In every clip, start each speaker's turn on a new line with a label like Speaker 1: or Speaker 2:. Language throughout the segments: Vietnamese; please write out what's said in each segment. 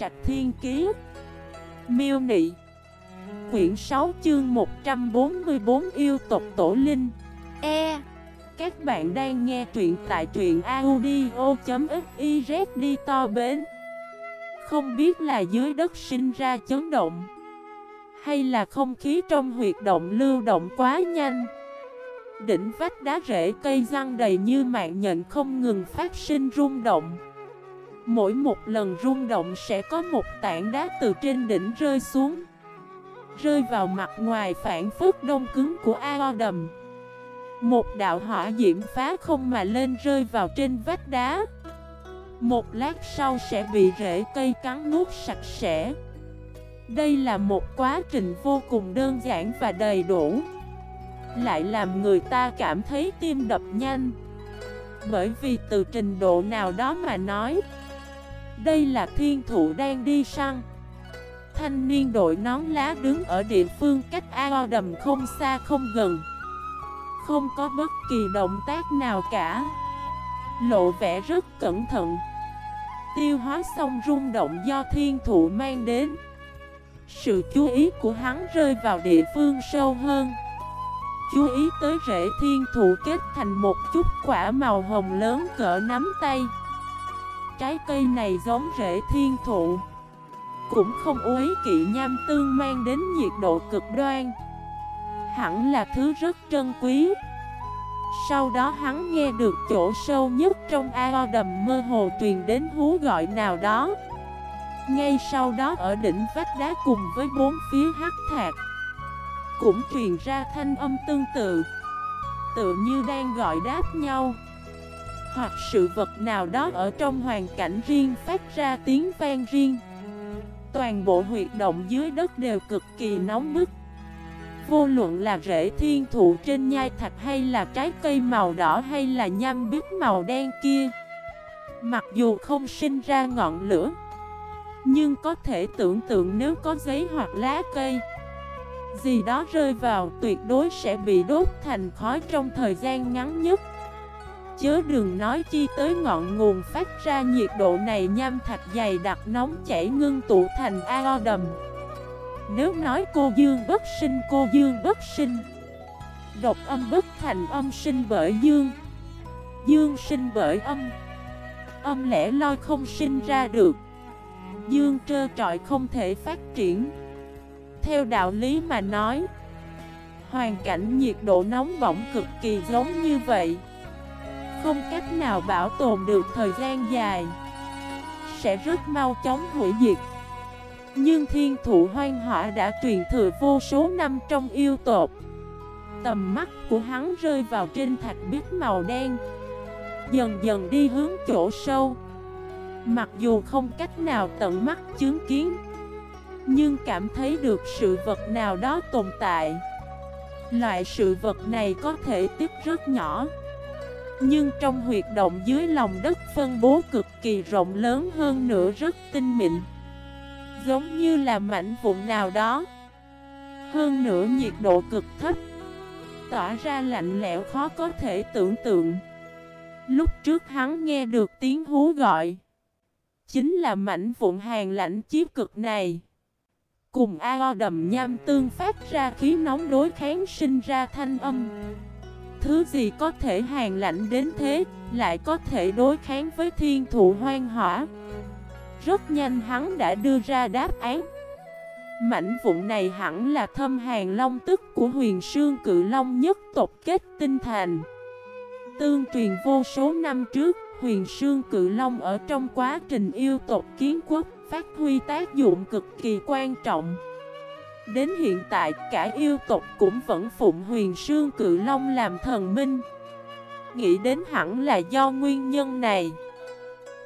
Speaker 1: Trạch Thiên Kiế Miêu Nị. Quyển 6 chương 144 Yêu tộc Tổ Linh. E. Các bạn đang nghe truyện tại truyện audio.xyz đi to bến. Không biết là dưới đất sinh ra chấn động Hay là không khí trong huyệt động lưu động quá nhanh. Đỉnh vách đá rễ cây răng đầy như mạng nhện không ngừng phát sinh rung động Mỗi một lần rung động sẽ có một tảng đá từ trên đỉnh rơi xuống. Rơi vào mặt ngoài phản phức đông cứng của ao đầm Một đạo hỏa diễm phá không mà lên rơi vào trên vách đá. Một lát sau sẽ bị rễ cây cắn nuốt sạch sẽ. Đây là một quá trình vô cùng đơn giản và đầy đủ. Lại làm người ta cảm thấy tim đập nhanh. Bởi vì từ trình độ nào đó mà nói đây là thiên thụ đang đi săn. Thanh niên đội nón lá đứng ở địa phương cách ao đầm không xa không gần. Không có bất kỳ động tác nào cả. Lộ vẻ rất cẩn thận. Tiêu hóa xong rung động do thiên thụ mang đến. Sự chú ý của hắn rơi vào địa phương sâu hơn. Chú ý tới rễ thiên thụ kết thành một chút quả màu hồng lớn cỡ nắm tay. Trái cây này giống rễ thiên thụ. Cũng không uế kỵ nham tương mang đến nhiệt độ cực đoan. Hẳn là thứ rất trân quý. Sau đó hắn nghe được chỗ sâu nhất trong ao đầm mơ hồ truyền đến hú gọi nào đó. Ngay sau đó ở đỉnh vách đá cùng với bốn phía hắc thạc, Cũng truyền ra thanh âm tương tự. Tự như đang gọi đáp nhau hoặc sự vật nào đó ở trong hoàn cảnh riêng phát ra tiếng vang riêng. Toàn bộ huyệt động dưới đất đều cực kỳ nóng bức. Vô luận là rễ thiên thụ trên nhai thạch hay là trái cây màu đỏ hay là nham biết màu đen kia. Mặc dù không sinh ra ngọn lửa, nhưng có thể tưởng tượng nếu có giấy hoặc lá cây Gì đó rơi vào tuyệt đối sẽ bị đốt thành khói trong thời gian ngắn nhất Chớ đừng nói chi tới ngọn nguồn phát ra nhiệt độ này nham thạch dày đặc nóng chảy ngưng tụ thành ao đầm Nếu nói cô dương bất sinh, cô dương bất sinh. Độc âm bất thành âm sinh bởi dương. Dương sinh bởi âm. Âm lẽ loi không sinh ra được. Dương trơ trọi không thể phát triển. Theo đạo lý mà nói, Hoàn cảnh nhiệt độ nóng bỏng cực kỳ giống như vậy không cách nào bảo tồn được thời gian dài. Sẽ rất mau chóng hủy diệt. Nhưng thiên thụ hoang hỏa đã truyền thừa vô số năm trong yêu tột Tầm mắt của hắn rơi vào trên thạch biết màu đen. Dần dần đi hướng chỗ sâu. Mặc dù không cách nào tận mắt chứng kiến, Nhưng cảm thấy được sự vật nào đó tồn tại. Loại sự vật này có thể tiếp rất nhỏ nhưng trong huyệt động dưới lòng đất phân bố cực kỳ rộng lớn hơn nữa rất tinh mịn. Giống như là mảnh vụn nào đó. Hơn nữa nhiệt độ cực thấp. Tỏa ra lạnh lẽo khó có thể tưởng tượng. Lúc trước hắn nghe được tiếng hú gọi. Chính là mảnh vụn hàng lạnh chiếc cực này. Cùng ao đầm nham tương phát ra khí nóng đối kháng sinh ra thanh âm. Thứ gì có thể hàng lạnh đến thế, lại có thể đối kháng với thiên thụ hoang hỏa. Rất nhanh hắn đã đưa ra đáp án. Mảnh vụn này hẳn là thâm hàng long tức của huyền sương cự long nhất tộc kết tinh thành. Tương truyền vô số năm trước, huyền sương cự long ở trong quá trình yêu tộc kiến quốc phát huy tác dụng cực kỳ quan trọng. Đến hiện tại, cả yêu tộc cũng vẫn phụng huyền sương cự long làm thần minh. Nghĩ đến hẳn là do nguyên nhân này.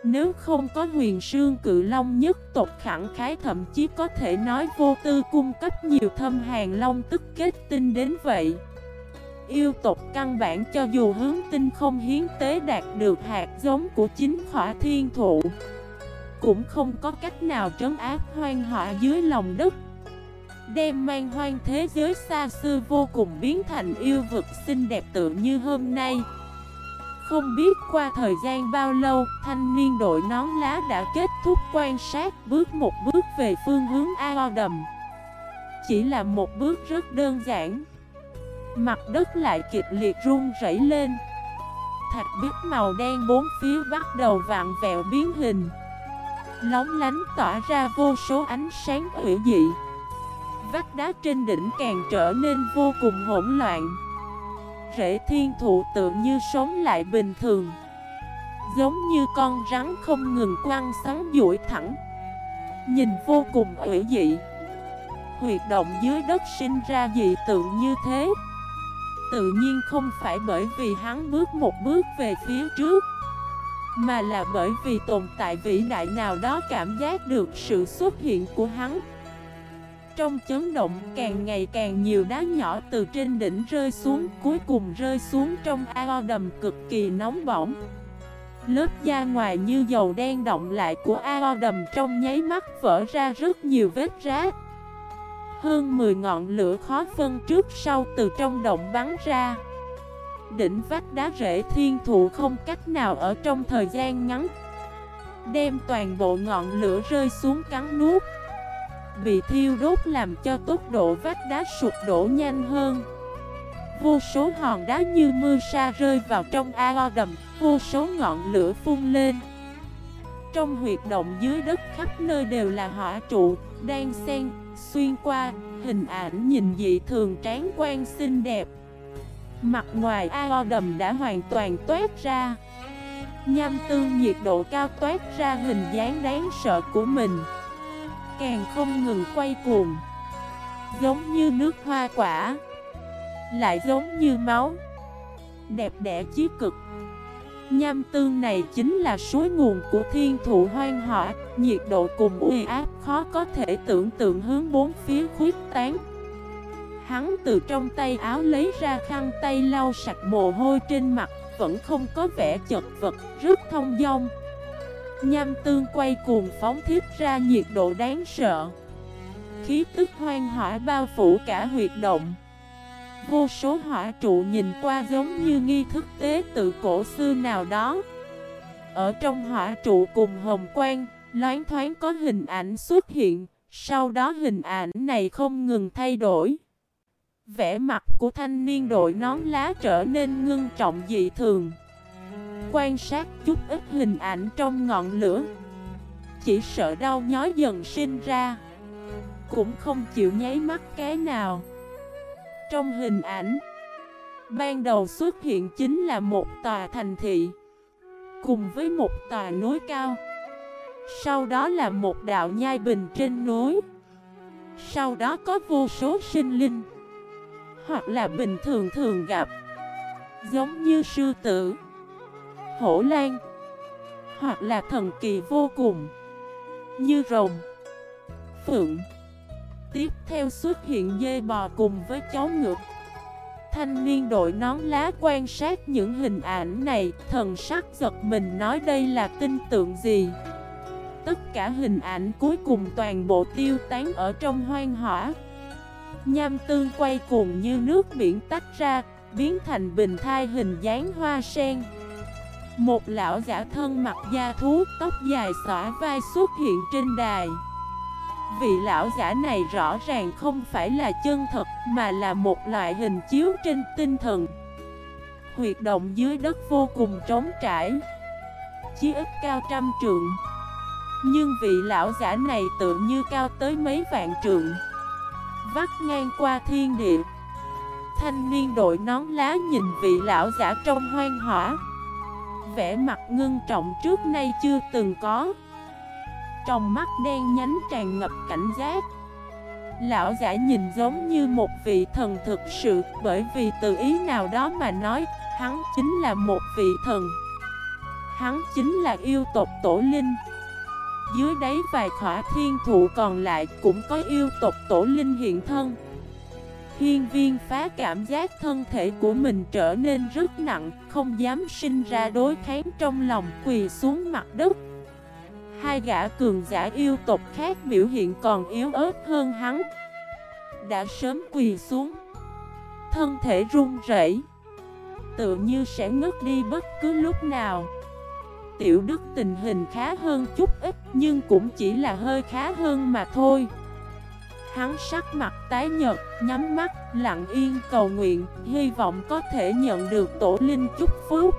Speaker 1: Nếu không có huyền sương cự long nhất tộc khẳng khái, thậm chí có thể nói vô tư cung cấp nhiều thâm hàng long tức kết tinh đến vậy. Yêu tộc căn bản cho dù hướng tinh không hiến tế đạt được hạt giống của chính khỏa thiên thụ, Cũng không có cách nào trấn áp hoang họa dưới lòng đất. Đem mang hoang thế giới xa xưa vô cùng biến thành yêu vực xinh đẹp tự như hôm nay Không biết qua thời gian bao lâu, thanh niên đội nón lá đã kết thúc quan sát bước một bước về phương hướng ao đầm. Chỉ là một bước rất đơn giản. Mặt đất lại kịch liệt rung rẩy lên. Thạch biết màu đen bốn phía bắt đầu vặn vẹo biến hình. Lóng lánh tỏa ra vô số ánh sáng hủy dị. Vách đá trên đỉnh càng trở nên vô cùng hỗn loạn. Rễ thiên thụ tự như sống lại bình thường, Giống như con rắn không ngừng quăng sáng duỗi thẳng, Nhìn vô cùng ủy dị. Huyệt động dưới đất sinh ra dị tượng như thế, Tự nhiên không phải bởi vì hắn bước một bước về phía trước, Mà là bởi vì tồn tại vĩ đại nào đó cảm giác được sự xuất hiện của hắn trong chấn động, càng ngày càng nhiều đá nhỏ từ trên đỉnh rơi xuống, Cuối cùng rơi xuống trong ao đầm cực kỳ nóng bỏng. Lớp da ngoài như dầu đen động lại của ao đầm trong nháy mắt vỡ ra rất nhiều vết rác Hơn 10 ngọn lửa khó phân trước sau từ trong động bắn ra. Đỉnh vách đá rễ thiên thụ không cách nào ở trong thời gian ngắn, Đem toàn bộ ngọn lửa rơi xuống cắn nuốt bị thiêu đốt làm cho tốc độ vách đá sụp đổ nhanh hơn. Vô số hòn đá như mưa sa rơi vào trong ao đầm Vô số ngọn lửa phun lên. Trong huyệt động dưới đất khắp nơi đều là hỏa trụ Đang xen, xuyên qua Hình ảnh nhìn dị thường tráng quan xinh đẹp. Mặt ngoài ao đầm đã hoàn toàn toát ra. Nham tương nhiệt độ cao toát ra hình dáng đáng sợ của mình càng không ngừng quay cuồng. Giống như nước hoa quả Lại giống như máu. Đẹp đẽ chí cực. Nham tương này chính là suối nguồn của thiên thụ hoang hỏa Nhiệt độ cùng uy áp khó có thể tưởng tượng hướng bốn phía khuyết tán. Hắn từ trong tay áo lấy ra khăn tay lau sạch mồ hôi trên mặt Vẫn không có vẻ chật vật, rất thông dong. Nham tương quay cuồng phóng thiết ra nhiệt độ đáng sợ. Khí tức hoang hỏa bao phủ cả huyệt động. Vô số hỏa trụ nhìn qua giống như nghi thức tế tự cổ xưa nào đó. Ở trong hỏa trụ cùng hồng quang, loáng thoáng có hình ảnh xuất hiện Sau đó hình ảnh này không ngừng thay đổi. Vẻ mặt của thanh niên đội nón lá trở nên ngưng trọng dị thường quan sát chút ít hình ảnh trong ngọn lửa. Chỉ sợ đau nhói dần sinh ra. Cũng không chịu nháy mắt cái nào. Trong hình ảnh, Ban đầu xuất hiện chính là một tòa thành thị, Cùng với một tòa núi cao. Sau đó là một đạo nhai bình trên núi. Sau đó có vô số sinh linh, Hoặc là bình thường thường gặp, Giống như sư tử hổ lan, Hoặc là thần kỳ vô cùng Như rồng. Phượng Tiếp theo xuất hiện dê bò cùng với chó ngựa. Thanh niên đội nón lá quan sát những hình ảnh này, Thần sắc giật mình nói đây là tin tượng gì? Tất cả hình ảnh cuối cùng toàn bộ tiêu tán ở trong hoang hỏa. Nham tương quay cùng như nước biển tách ra, Biến thành bình thai hình dáng hoa sen một lão giả thân mặc da thú, tóc dài xõa vai xuất hiện trên đài. Vị lão giả này rõ ràng không phải là chân thật mà là một loại hình chiếu trên tinh thần. Huyệt động dưới đất vô cùng trống trải. Chí ít cao trăm trượng. Nhưng vị lão giả này tự như cao tới mấy vạn trượng. Vắt ngang qua thiên địa. Thanh niên đội nón lá nhìn vị lão giả trong hoang hỏa vẻ mặt ngưng trọng trước nay chưa từng có. Trong mắt đen nhánh tràn ngập cảnh giác. Lão giả nhìn giống như một vị thần thực sự, Bởi vì từ ý nào đó mà nói, Hắn chính là một vị thần. Hắn chính là yêu tộc tổ linh. Dưới đáy vài khỏa thiên thụ còn lại cũng có yêu tộc tổ linh hiện thân. Hiên viên phá cảm giác thân thể của mình trở nên rất nặng, không dám sinh ra đối kháng trong lòng quỳ xuống mặt đất. Hai gã cường giả yêu tộc khác biểu hiện còn yếu ớt hơn hắn. Đã sớm quỳ xuống. Thân thể run rẩy. tựa như sẽ ngất đi bất cứ lúc nào Tiểu Đức tình hình khá hơn chút ít nhưng cũng chỉ là hơi khá hơn mà thôi Hắn sắc mặt tái nhật, nhắm mắt, lặng yên cầu nguyện, hy vọng có thể nhận được tổ linh chúc phúc.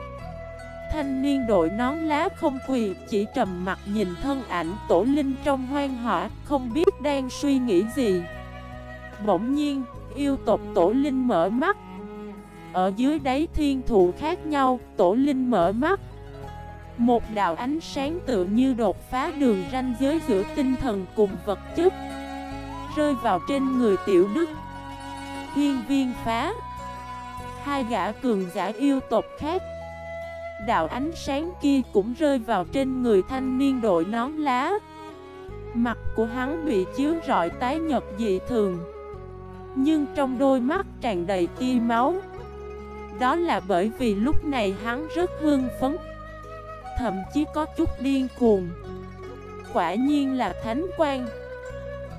Speaker 1: Thanh niên đội nón lá không quỳ, chỉ trầm mặt nhìn thân ảnh tổ linh trong hoang hỏa, không biết đang suy nghĩ gì. Bỗng nhiên, yêu tộc tổ linh mở mắt. Ở dưới đáy thiên thụ khác nhau, tổ linh mở mắt. Một đạo ánh sáng tự như đột phá đường ranh giới giữa tinh thần cùng vật chất Rơi vào trên người tiểu đức. Hiên viên phá. Hai gã cường giả yêu tộc khác. Đạo ánh sáng kia cũng rơi vào trên người thanh niên đội nón lá. Mặt của hắn bị chiếu rọi tái nhật dị thường. Nhưng trong đôi mắt tràn đầy tia máu. Đó là bởi vì lúc này hắn rất hương phấn. Thậm chí có chút điên cuồng. Quả nhiên là thánh quan